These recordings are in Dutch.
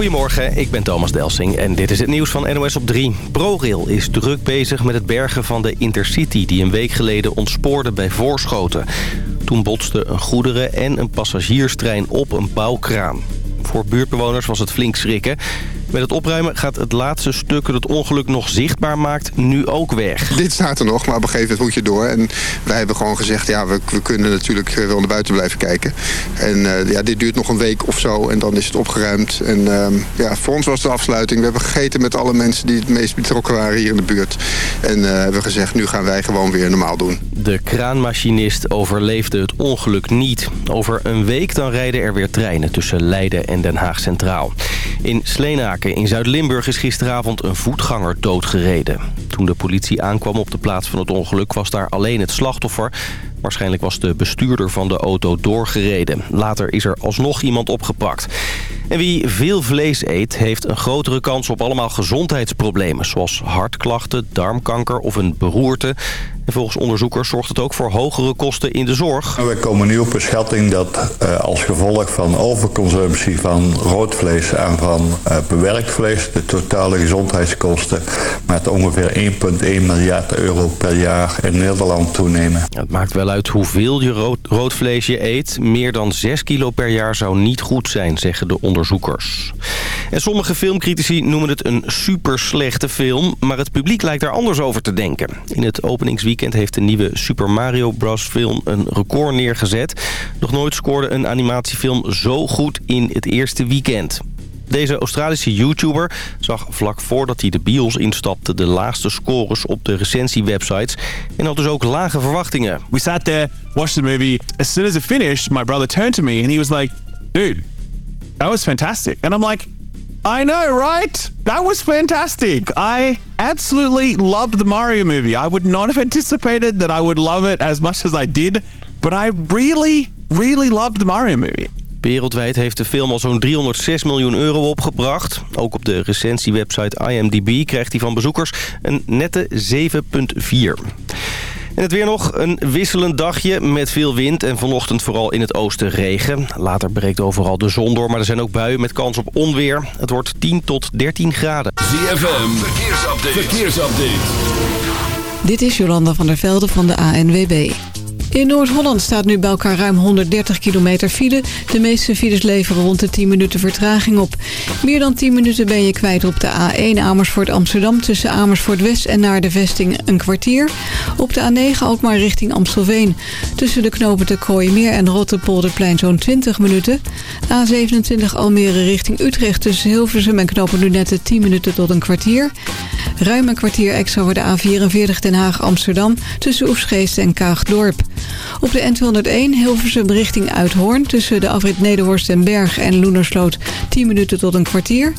Goedemorgen, ik ben Thomas Delsing en dit is het nieuws van NOS op 3. ProRail is druk bezig met het bergen van de Intercity... die een week geleden ontspoorde bij Voorschoten. Toen botsten een goederen- en een passagierstrein op een bouwkraan. Voor buurtbewoners was het flink schrikken. Met het opruimen gaat het laatste stuk dat het ongeluk nog zichtbaar maakt nu ook weg. Dit staat er nog, maar op een gegeven moment moet je door. En wij hebben gewoon gezegd, ja, we, we kunnen natuurlijk eh, wel naar buiten blijven kijken. En uh, ja, dit duurt nog een week of zo en dan is het opgeruimd. En uh, ja, voor ons was de afsluiting. We hebben gegeten met alle mensen die het meest betrokken waren hier in de buurt. En uh, hebben gezegd, nu gaan wij gewoon weer normaal doen. De kraanmachinist overleefde het ongeluk niet. Over een week dan rijden er weer treinen tussen Leiden en Den Haag Centraal. In In Zuid-Limburg is gisteravond een voetganger doodgereden. Toen de politie aankwam op de plaats van het ongeluk was daar alleen het slachtoffer. Waarschijnlijk was de bestuurder van de auto doorgereden. Later is er alsnog iemand opgepakt. En wie veel vlees eet, heeft een grotere kans op allemaal gezondheidsproblemen... zoals hartklachten, darmkanker of een beroerte. En volgens onderzoekers zorgt het ook voor hogere kosten in de zorg. We komen nu op een schatting dat uh, als gevolg van overconsumptie van rood vlees en van uh, bewerkt vlees... de totale gezondheidskosten met ongeveer 1,1 miljard euro per jaar in Nederland toenemen. Het maakt wel uit hoeveel je rood, vlees je eet. Meer dan 6 kilo per jaar zou niet goed zijn, zeggen de onderzoekers. En sommige filmcritici noemen het een super slechte film... maar het publiek lijkt daar anders over te denken. In het openingsweekend heeft de nieuwe Super Mario Bros. film een record neergezet. Nog nooit scoorde een animatiefilm zo goed in het eerste weekend. Deze Australische YouTuber zag vlak voordat hij de bios instapte... de laagste scores op de recensiewebsites en had dus ook lage verwachtingen. We sat there, watched the movie. As soon as it finished, my brother turned to me and he was like... Dude, that was fantastic. And I'm like... I know, right? That was fantastic. I absolutely loved the Mario movie. I would not have anticipated that I would love it as much as I did. But I really, really loved the Mario movie. Wereldwijd heeft de film al zo'n 306 miljoen euro opgebracht. Ook op de recensiewebsite IMDb krijgt hij van bezoekers een nette 7,4. En het weer nog een wisselend dagje met veel wind en vanochtend vooral in het oosten regen. Later breekt overal de zon door, maar er zijn ook buien met kans op onweer. Het wordt 10 tot 13 graden. ZFM, verkeersupdate. verkeersupdate. Dit is Jolanda van der Velde van de ANWB. In Noord-Holland staat nu bij elkaar ruim 130 kilometer file. De meeste files leveren rond de 10 minuten vertraging op. Meer dan 10 minuten ben je kwijt op de A1 Amersfoort-Amsterdam... tussen Amersfoort-West en naar de vesting een kwartier. Op de A9 ook maar richting Amstelveen. Tussen de knopen te Kooimeer en Rotterpolderplein zo'n 20 minuten. A27 Almere richting Utrecht tussen Hilversum en knopen Lunette 10 minuten tot een kwartier. Ruim een kwartier extra voor de A44 Den Haag-Amsterdam... tussen Oefsgeest en Kaagdorp. Op de N201 Hilversum richting Uithoorn... tussen de afrit Nederhorst en Berg en Loenersloot 10 minuten tot een kwartier.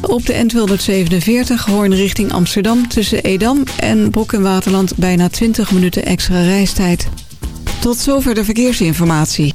Op de N247 Hoorn richting Amsterdam tussen Edam en Broek en Waterland... bijna 20 minuten extra reistijd. Tot zover de verkeersinformatie.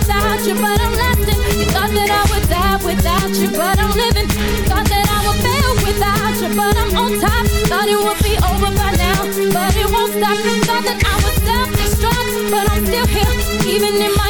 without you, but I'm lasting. You thought that I would die without you, but I'm living. You thought that I would fail without you, but I'm on top. Thought it would be over by now, but it won't stop. Thought that I would self-destruct, but I'm still here, even in my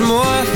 more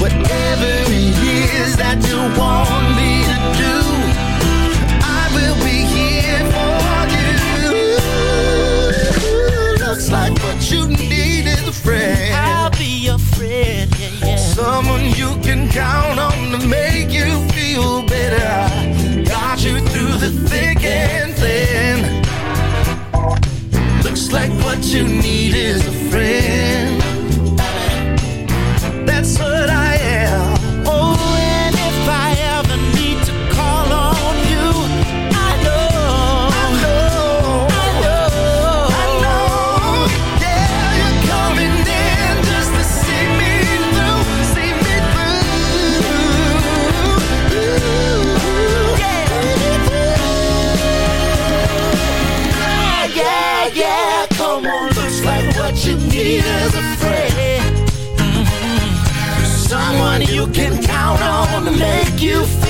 Whatever it is that you want me to do, I will be here for you. Looks like what you need is a friend. I'll be your friend, yeah, yeah. Someone you can count on to make you feel better. Got you through the thick and thin. Looks like what you need is a friend. That's what I you feel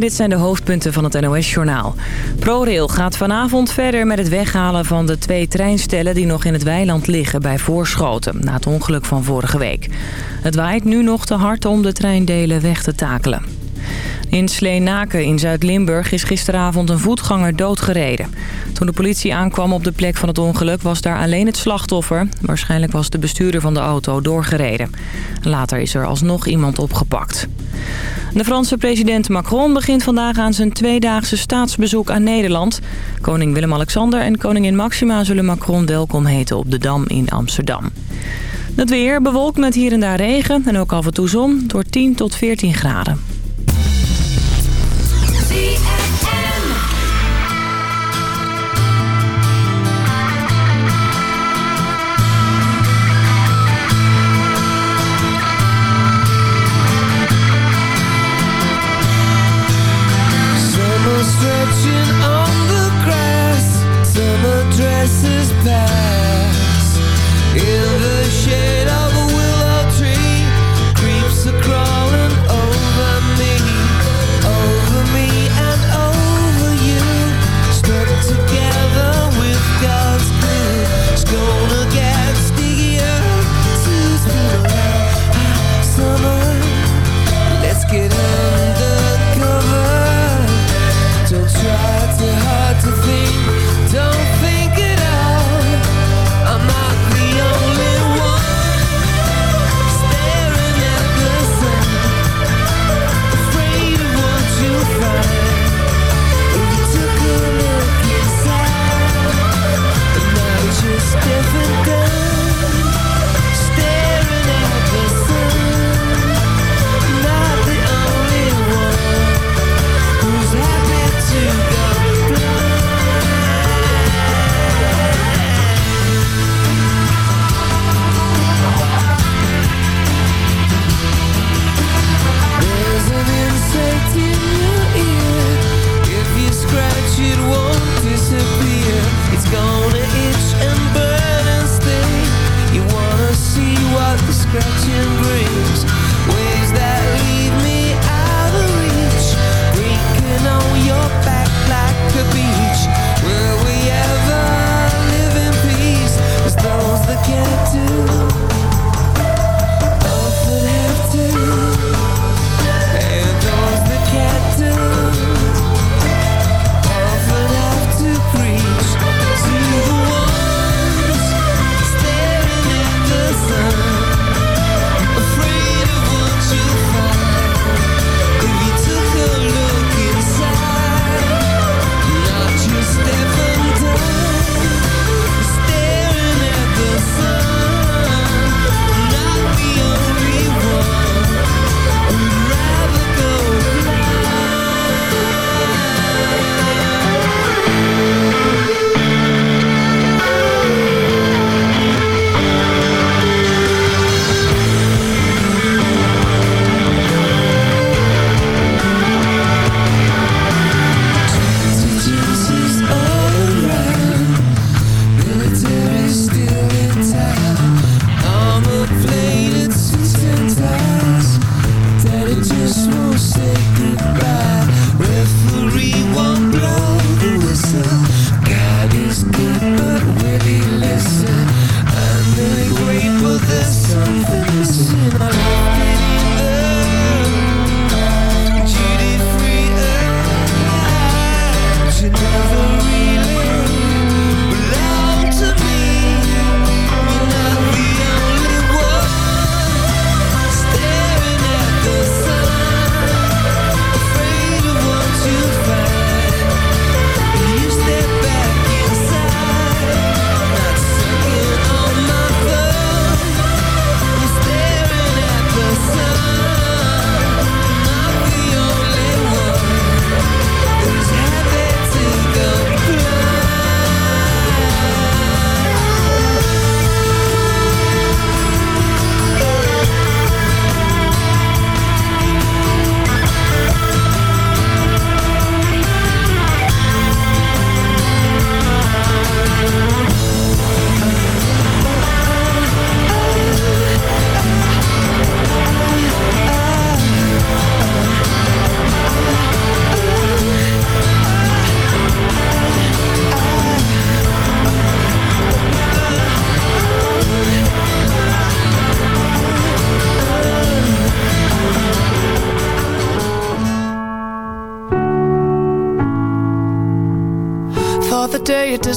Dit zijn de hoofdpunten van het NOS-journaal. ProRail gaat vanavond verder met het weghalen van de twee treinstellen... die nog in het weiland liggen bij Voorschoten, na het ongeluk van vorige week. Het waait nu nog te hard om de treindelen weg te takelen. In Sleenaken in Zuid-Limburg is gisteravond een voetganger doodgereden. Toen de politie aankwam op de plek van het ongeluk was daar alleen het slachtoffer. Waarschijnlijk was de bestuurder van de auto doorgereden. Later is er alsnog iemand opgepakt. De Franse president Macron begint vandaag aan zijn tweedaagse staatsbezoek aan Nederland. Koning Willem-Alexander en koningin Maxima zullen Macron welkom heten op de Dam in Amsterdam. Het weer bewolkt met hier en daar regen en ook af en toe zon door 10 tot 14 graden. ZFM.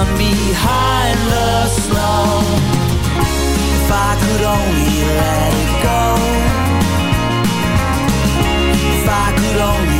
run behind the snow. If I could only let it go. If I could only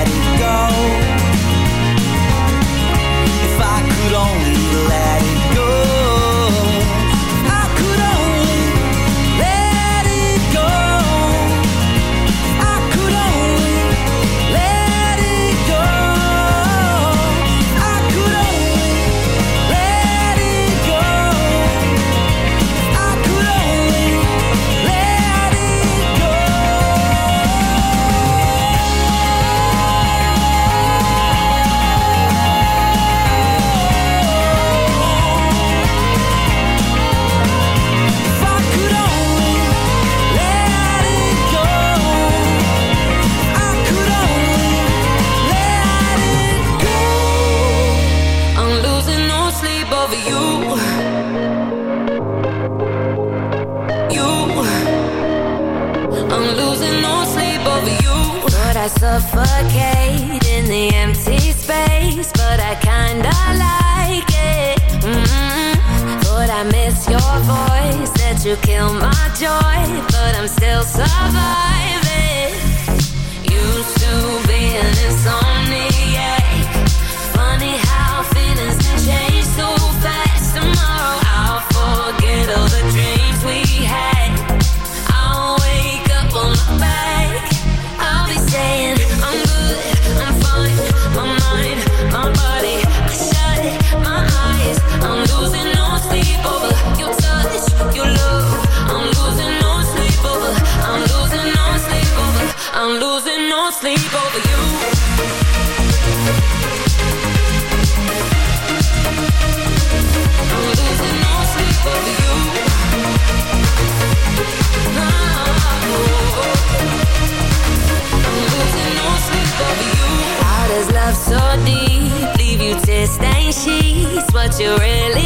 you really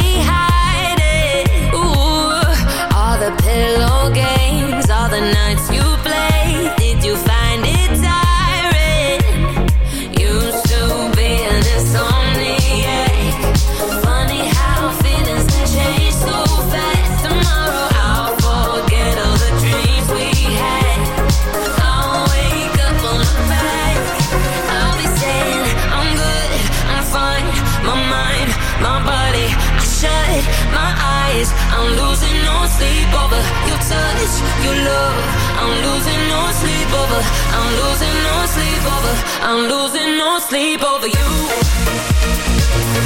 I'm losing no sleep over you.